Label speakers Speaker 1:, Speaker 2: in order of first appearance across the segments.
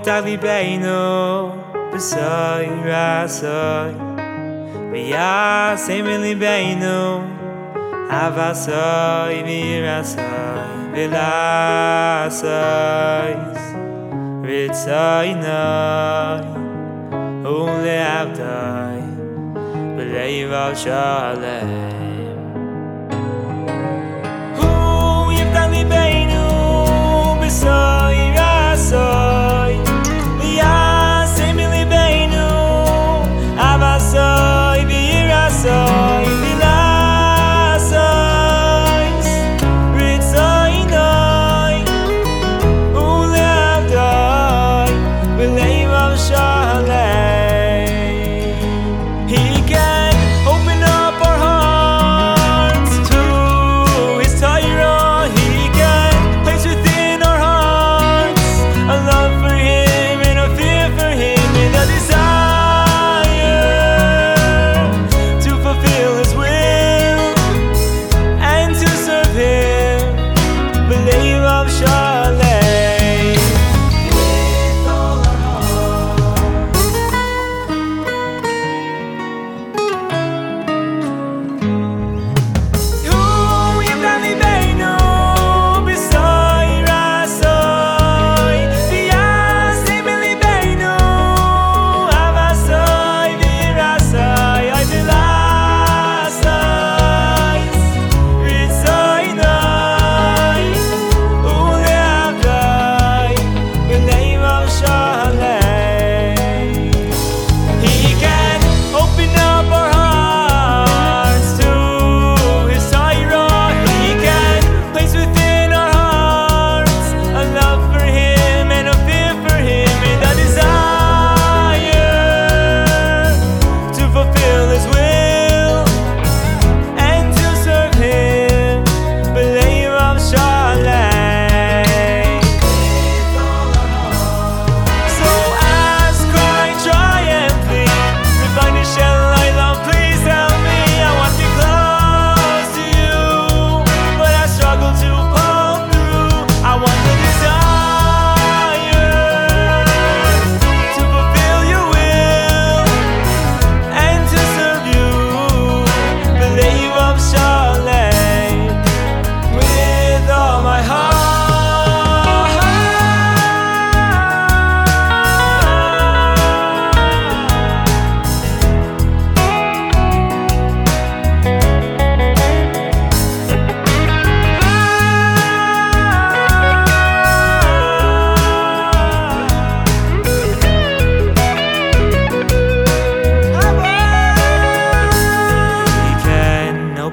Speaker 1: nimmt all die Beine bis ein Rassoi. Wie ja, sehen wir die Beine, aber so in ihr Rassoi. Wie lass noi.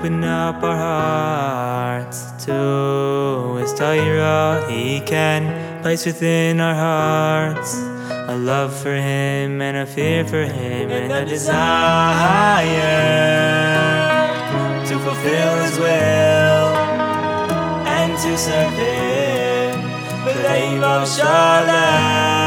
Speaker 1: Shalem up our hearts to His Torah. He can place within our hearts a love for Him and a fear for Him and a desire to fulfill His will and to serve Him. Of Shalom.